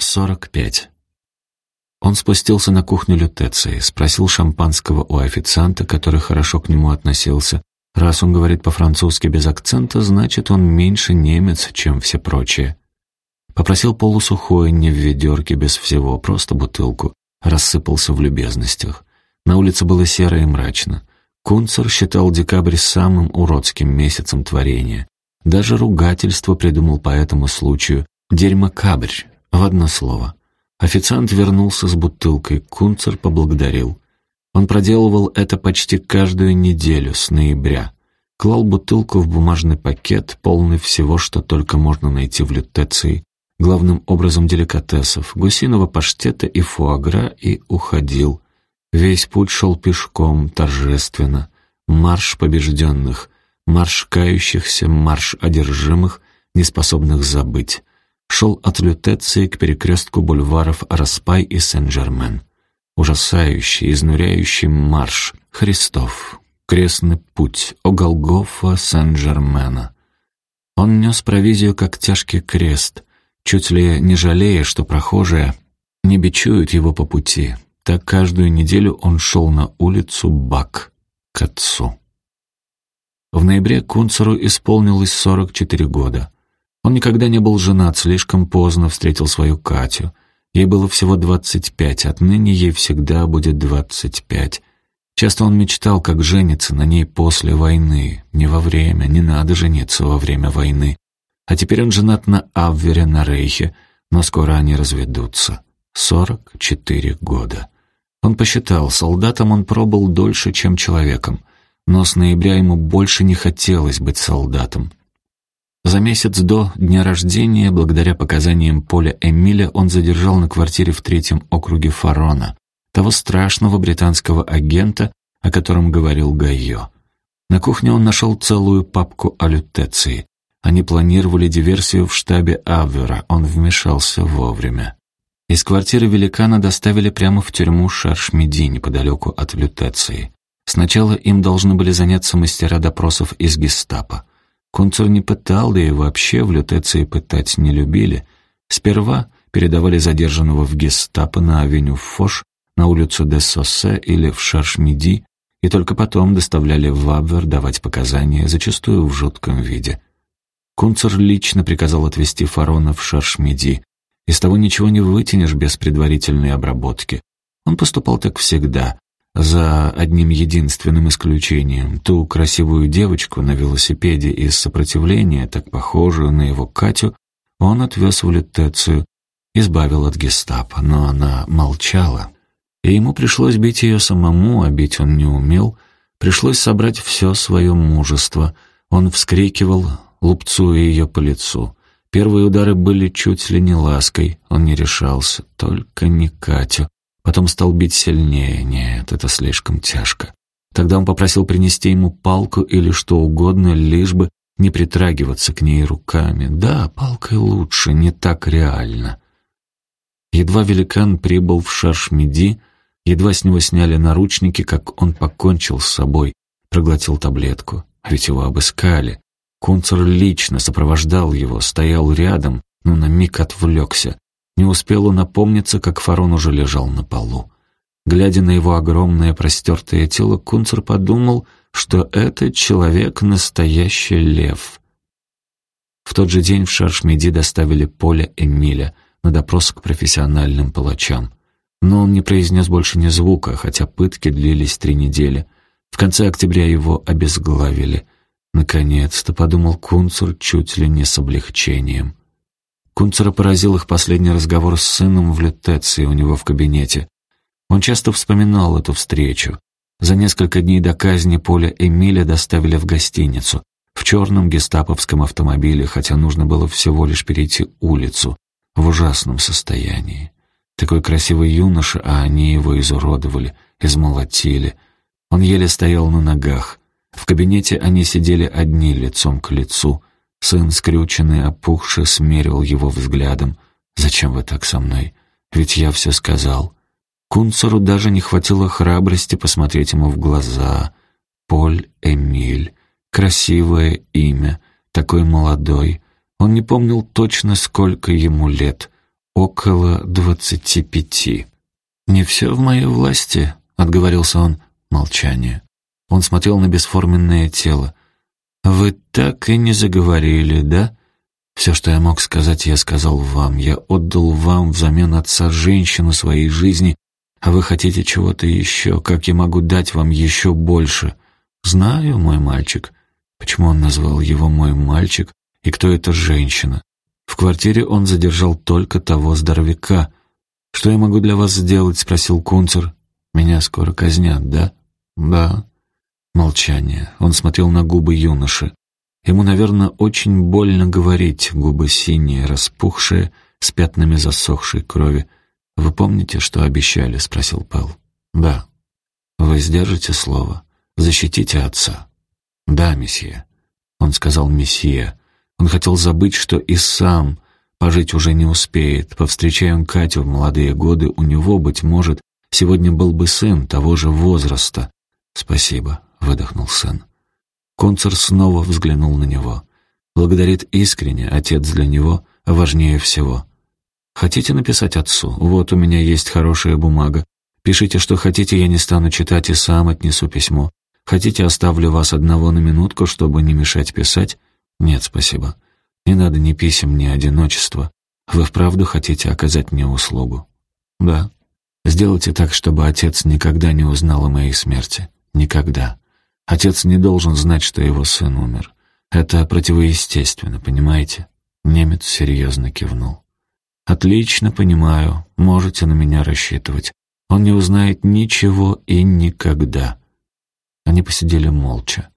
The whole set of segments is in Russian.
45. Он спустился на кухню Лютеции, спросил шампанского у официанта, который хорошо к нему относился. Раз он говорит по-французски без акцента, значит, он меньше немец, чем все прочие. Попросил полусухой, не в ведерке, без всего, просто бутылку. Рассыпался в любезностях. На улице было серо и мрачно. Кунцер считал декабрь самым уродским месяцем творения. Даже ругательство придумал по этому случаю. «Дерьмокабрь» в одно слово. Официант вернулся с бутылкой, Кунцер поблагодарил. Он проделывал это почти каждую неделю с ноября. Клал бутылку в бумажный пакет, полный всего, что только можно найти в лютеции, главным образом деликатесов, гусиного паштета и фуагра, и уходил. Весь путь шел пешком, торжественно. Марш побежденных, марш кающихся, марш одержимых, неспособных забыть. Шел от Лютеции к перекрестку бульваров Распай и Сен-Жермен. Ужасающий, изнуряющий марш Христов, крестный путь, о Голгофа Сен-Жермена. Он нес провизию, как тяжкий крест, чуть ли не жалея, что прохожие не бичуют его по пути. Так каждую неделю он шел на улицу Бак к отцу. В ноябре Кунцеру исполнилось 44 года. Он никогда не был женат, слишком поздно встретил свою Катю. Ей было всего 25, отныне ей всегда будет 25. Часто он мечтал, как жениться на ней после войны. Не во время, не надо жениться во время войны. А теперь он женат на Абвере на Рейхе, но скоро они разведутся. Сорок четыре года. Он посчитал, солдатом он пробыл дольше, чем человеком, но с ноября ему больше не хотелось быть солдатом. За месяц до дня рождения, благодаря показаниям Поля Эмиля, он задержал на квартире в третьем округе Фарона, того страшного британского агента, о котором говорил Гайо. На кухне он нашел целую папку о лютеции. Они планировали диверсию в штабе Аввера, он вмешался вовремя. Из квартиры великана доставили прямо в тюрьму Шаршмеди, неподалеку от Лютеции. Сначала им должны были заняться мастера допросов из гестапо. Кунцер не пытал, да и вообще в Лютеции пытать не любили. Сперва передавали задержанного в гестапо на авеню Фош, на улицу де Соссе или в Шаршмеди, и только потом доставляли в Абвер давать показания, зачастую в жутком виде. Кунцер лично приказал отвезти Фарона в Шаршмеди. Из того ничего не вытянешь без предварительной обработки. Он поступал так всегда, за одним единственным исключением. Ту красивую девочку на велосипеде из сопротивления, так похожую на его Катю, он отвез в Лютецию, избавил от гестапо, но она молчала. И ему пришлось бить ее самому, а бить он не умел. Пришлось собрать все свое мужество. Он вскрикивал, лупцуя ее по лицу. Первые удары были чуть ли не лаской, он не решался, только не Катю. Потом стал бить сильнее, нет, это слишком тяжко. Тогда он попросил принести ему палку или что угодно, лишь бы не притрагиваться к ней руками. Да, палкой лучше, не так реально. Едва великан прибыл в Шаршмеди, едва с него сняли наручники, как он покончил с собой, проглотил таблетку. А ведь его обыскали. Кунцер лично сопровождал его, стоял рядом, но на миг отвлекся. Не успел он напомниться, как Фарон уже лежал на полу. Глядя на его огромное простертое тело, Кунцер подумал, что этот человек — настоящий лев. В тот же день в Шаршмеди доставили Поля Эмиля на допрос к профессиональным палачам. Но он не произнес больше ни звука, хотя пытки длились три недели. В конце октября его обезглавили — Наконец-то, подумал Кунцер чуть ли не с облегчением. Кунцера поразил их последний разговор с сыном в Лютеции у него в кабинете. Он часто вспоминал эту встречу. За несколько дней до казни Поля Эмиля доставили в гостиницу, в черном гестаповском автомобиле, хотя нужно было всего лишь перейти улицу, в ужасном состоянии. Такой красивый юноша, а они его изуродовали, измолотили. Он еле стоял на ногах. В кабинете они сидели одни лицом к лицу. Сын, скрюченный, опухший, смерил его взглядом. «Зачем вы так со мной? Ведь я все сказал». Кунцеру даже не хватило храбрости посмотреть ему в глаза. Поль Эмиль. Красивое имя. Такой молодой. Он не помнил точно, сколько ему лет. около двадцати пяти. «Не все в моей власти», — отговорился он. Молчание. Он смотрел на бесформенное тело. «Вы так и не заговорили, да?» «Все, что я мог сказать, я сказал вам. Я отдал вам взамен отца женщину своей жизни, а вы хотите чего-то еще. Как я могу дать вам еще больше?» «Знаю, мой мальчик». Почему он назвал его «мой мальчик» и кто эта женщина? В квартире он задержал только того здоровяка. «Что я могу для вас сделать?» — спросил Кунцер. «Меня скоро казнят, да?» «Да». Молчание. Он смотрел на губы юноши. Ему, наверное, очень больно говорить, губы синие, распухшие, с пятнами засохшей крови. «Вы помните, что обещали?» — спросил Пэл. «Да». «Вы сдержите слово? Защитите отца?» «Да, месье». Он сказал «месье». Он хотел забыть, что и сам пожить уже не успеет. Повстречая он Катю в молодые годы, у него, быть может, сегодня был бы сын того же возраста. «Спасибо», — выдохнул сын. Концер снова взглянул на него. Благодарит искренне, отец для него важнее всего. «Хотите написать отцу? Вот у меня есть хорошая бумага. Пишите, что хотите, я не стану читать и сам отнесу письмо. Хотите, оставлю вас одного на минутку, чтобы не мешать писать? «Нет, спасибо. Не надо ни писем, ни одиночества. Вы вправду хотите оказать мне услугу?» «Да. Сделайте так, чтобы отец никогда не узнал о моей смерти. Никогда. Отец не должен знать, что его сын умер. Это противоестественно, понимаете?» Немец серьезно кивнул. «Отлично понимаю. Можете на меня рассчитывать. Он не узнает ничего и никогда». Они посидели молча.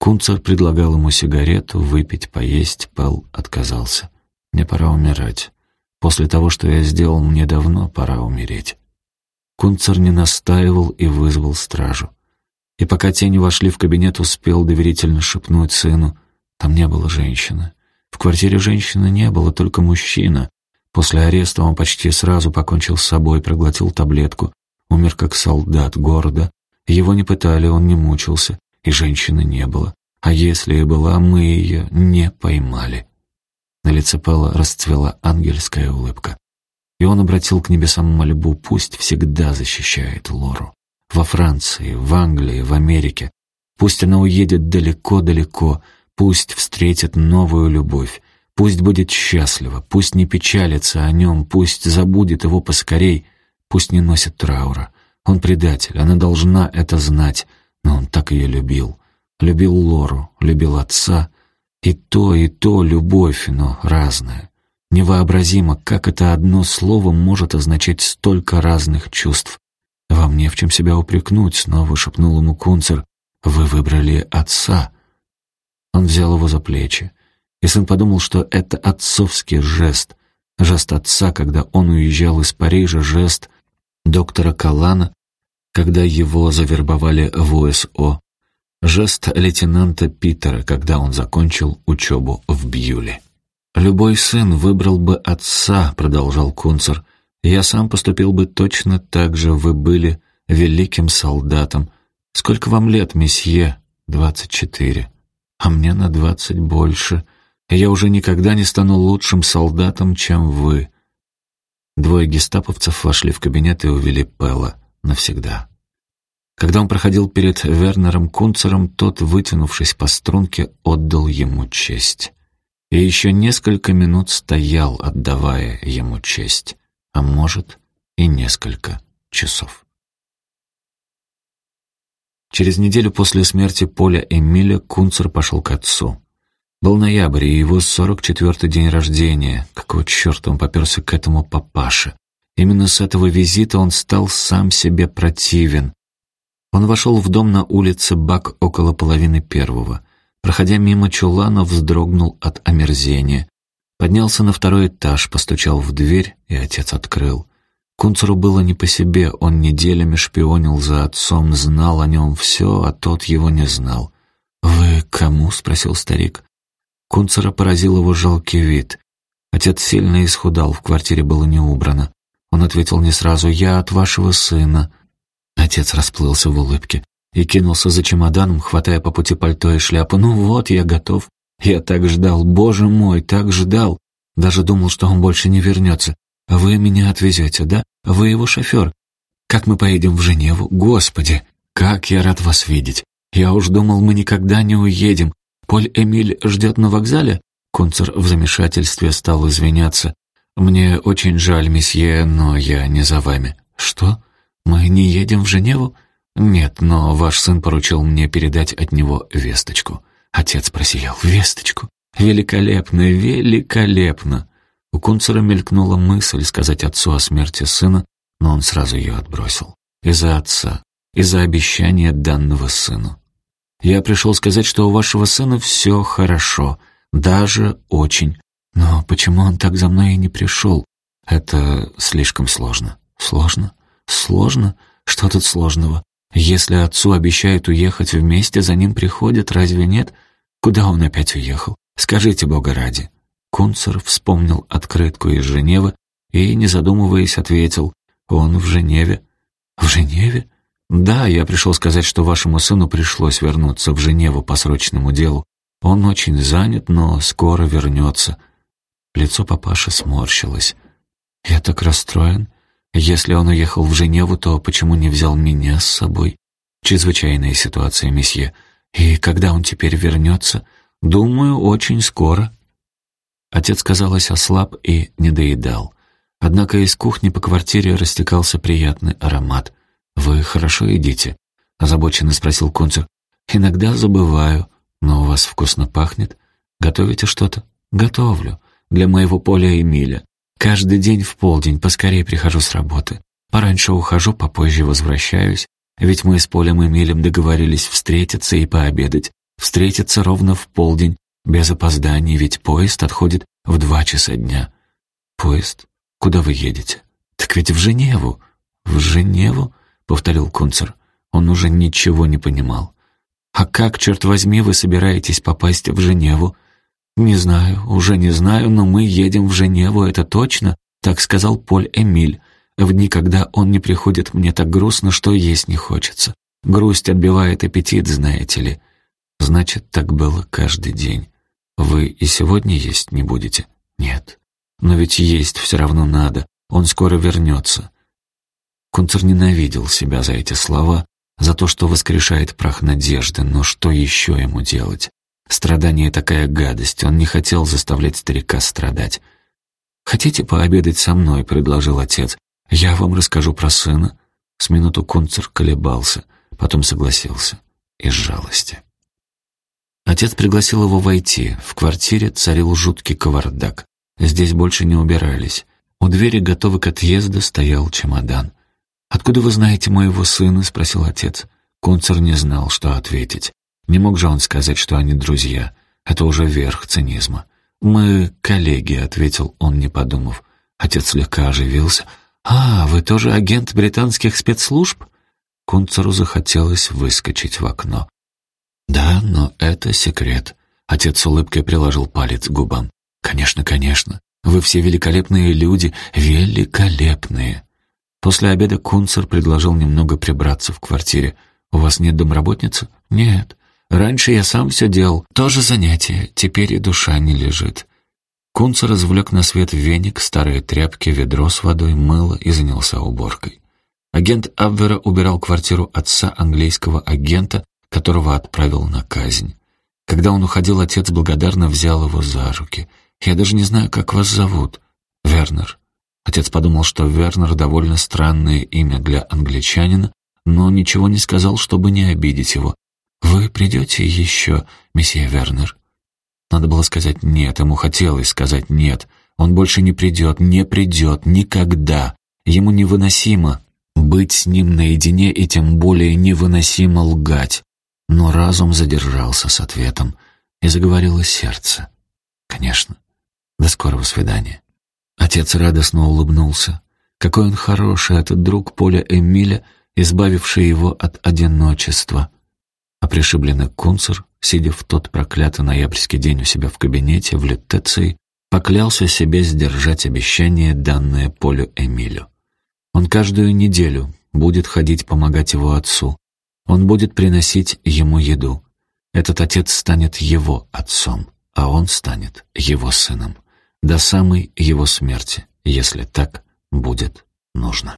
Кунцер предлагал ему сигарету, выпить, поесть, Пэл отказался. «Мне пора умирать. После того, что я сделал, мне давно пора умереть». Кунцер не настаивал и вызвал стражу. И пока тени вошли в кабинет, успел доверительно шепнуть сыну. Там не было женщины. В квартире женщины не было, только мужчина. После ареста он почти сразу покончил с собой, проглотил таблетку. Умер как солдат города. Его не пытали, он не мучился и женщины не было. А если и была, мы ее не поймали. На лице Пэла расцвела ангельская улыбка. И он обратил к небесам мольбу, пусть всегда защищает Лору. Во Франции, в Англии, в Америке. Пусть она уедет далеко-далеко, пусть встретит новую любовь, пусть будет счастлива, пусть не печалится о нем, пусть забудет его поскорей, пусть не носит траура. Он предатель, она должна это знать, но он так ее любил. Любил Лору, любил отца. И то, и то любовь, но разная. Невообразимо, как это одно слово может означать столько разных чувств. «Вам не в чем себя упрекнуть», — снова шепнул ему Кунцер. «Вы выбрали отца». Он взял его за плечи. И сын подумал, что это отцовский жест. Жест отца, когда он уезжал из Парижа, жест доктора Калана, когда его завербовали в УСО. Жест лейтенанта Питера, когда он закончил учебу в Бьюле. «Любой сын выбрал бы отца», — продолжал Кунцер. «Я сам поступил бы точно так же. Вы были великим солдатом. Сколько вам лет, месье?» «Двадцать четыре. А мне на двадцать больше. Я уже никогда не стану лучшим солдатом, чем вы». Двое гестаповцев вошли в кабинет и увели Пелла навсегда. Когда он проходил перед Вернером Кунцером, тот, вытянувшись по струнке, отдал ему честь. И еще несколько минут стоял, отдавая ему честь, а может и несколько часов. Через неделю после смерти Поля Эмиля Кунцер пошел к отцу. Был ноябрь, и его сорок четвертый день рождения. Какого черта он поперся к этому папаше? Именно с этого визита он стал сам себе противен. Он вошел в дом на улице Бак около половины первого. Проходя мимо чулана, вздрогнул от омерзения. Поднялся на второй этаж, постучал в дверь, и отец открыл. Кунцеру было не по себе, он неделями шпионил за отцом, знал о нем все, а тот его не знал. «Вы кому?» — спросил старик. Кунцера поразил его жалкий вид. Отец сильно исхудал, в квартире было не убрано. Он ответил не сразу «Я от вашего сына». Отец расплылся в улыбке и кинулся за чемоданом, хватая по пути пальто и шляпу. «Ну вот, я готов. Я так ждал, боже мой, так ждал. Даже думал, что он больше не вернется. Вы меня отвезете, да? Вы его шофер. Как мы поедем в Женеву? Господи, как я рад вас видеть. Я уж думал, мы никогда не уедем. Поль Эмиль ждет на вокзале?» Кунцер в замешательстве стал извиняться. «Мне очень жаль, месье, но я не за вами». «Что? Мы не едем в Женеву?» «Нет, но ваш сын поручил мне передать от него весточку». Отец просиял. «Весточку? Великолепно, великолепно!» У Кунцера мелькнула мысль сказать отцу о смерти сына, но он сразу ее отбросил. Из-за отца, из-за обещания данного сыну. «Я пришел сказать, что у вашего сына все хорошо, даже очень. Но почему он так за мной и не пришел? Это слишком сложно». «Сложно? Сложно? Что тут сложного? Если отцу обещают уехать вместе, за ним приходят, разве нет? Куда он опять уехал? Скажите, Бога ради». Кунцер вспомнил открытку из Женевы и, не задумываясь, ответил, «Он в Женеве». «В Женеве?» «Да, я пришел сказать, что вашему сыну пришлось вернуться в Женеву по срочному делу. Он очень занят, но скоро вернется». Лицо папаши сморщилось. «Я так расстроен. Если он уехал в Женеву, то почему не взял меня с собой? Чрезвычайная ситуация, месье. И когда он теперь вернется? Думаю, очень скоро. Отец, казалось, ослаб и не доедал. Однако из кухни по квартире растекался приятный аромат. «Вы хорошо едите?» — озабоченно спросил Кунцер. «Иногда забываю, но у вас вкусно пахнет. Готовите что-то?» «Готовлю. Для моего поля Эмиля. Каждый день в полдень поскорее прихожу с работы. Пораньше ухожу, попозже возвращаюсь. Ведь мы с Полем и Милем договорились встретиться и пообедать. Встретиться ровно в полдень, без опозданий, ведь поезд отходит в два часа дня. Поезд? Куда вы едете? Так ведь в Женеву. В Женеву? Повторил Кунцер. Он уже ничего не понимал. А как, черт возьми, вы собираетесь попасть в Женеву? «Не знаю, уже не знаю, но мы едем в Женеву, это точно», так сказал Поль Эмиль. В дни, когда он не приходит, мне так грустно, что есть не хочется. Грусть отбивает аппетит, знаете ли. Значит, так было каждый день. Вы и сегодня есть не будете? Нет. Но ведь есть все равно надо. Он скоро вернется. Кунцер ненавидел себя за эти слова, за то, что воскрешает прах надежды, но что еще ему делать? Страдание — такая гадость, он не хотел заставлять старика страдать. «Хотите пообедать со мной?» — предложил отец. «Я вам расскажу про сына». С минуту Кунцер колебался, потом согласился. Из жалости. Отец пригласил его войти. В квартире царил жуткий кавардак. Здесь больше не убирались. У двери, готовый к отъезду, стоял чемодан. «Откуда вы знаете моего сына?» — спросил отец. Кунцер не знал, что ответить. Не мог же он сказать, что они друзья. Это уже верх цинизма. «Мы коллеги», — ответил он, не подумав. Отец слегка оживился. «А, вы тоже агент британских спецслужб?» Кунцеру захотелось выскочить в окно. «Да, но это секрет». Отец с улыбкой приложил палец к губам. «Конечно, конечно. Вы все великолепные люди, великолепные». После обеда Кунцер предложил немного прибраться в квартире. «У вас нет домработницы?» «Нет. Раньше я сам все делал. Тоже занятие. Теперь и душа не лежит. Кунца развлек на свет веник, старые тряпки, ведро с водой, мыло и занялся уборкой. Агент Абвера убирал квартиру отца английского агента, которого отправил на казнь. Когда он уходил, отец благодарно взял его за руки. «Я даже не знаю, как вас зовут». «Вернер». Отец подумал, что Вернер довольно странное имя для англичанина, но ничего не сказал, чтобы не обидеть его. «Вы придете еще, месье Вернер?» Надо было сказать «нет», ему хотелось сказать «нет». Он больше не придет, не придет, никогда. Ему невыносимо быть с ним наедине и тем более невыносимо лгать. Но разум задержался с ответом, и заговорило сердце. «Конечно. До скорого свидания». Отец радостно улыбнулся. Какой он хороший, этот друг Поля Эмиля, избавивший его от одиночества. А пришибленный Кунцер, сидя в тот проклятый ноябрьский день у себя в кабинете в Лютеции, поклялся себе сдержать обещание, данное Полю Эмилю. Он каждую неделю будет ходить помогать его отцу. Он будет приносить ему еду. Этот отец станет его отцом, а он станет его сыном. До самой его смерти, если так будет нужно.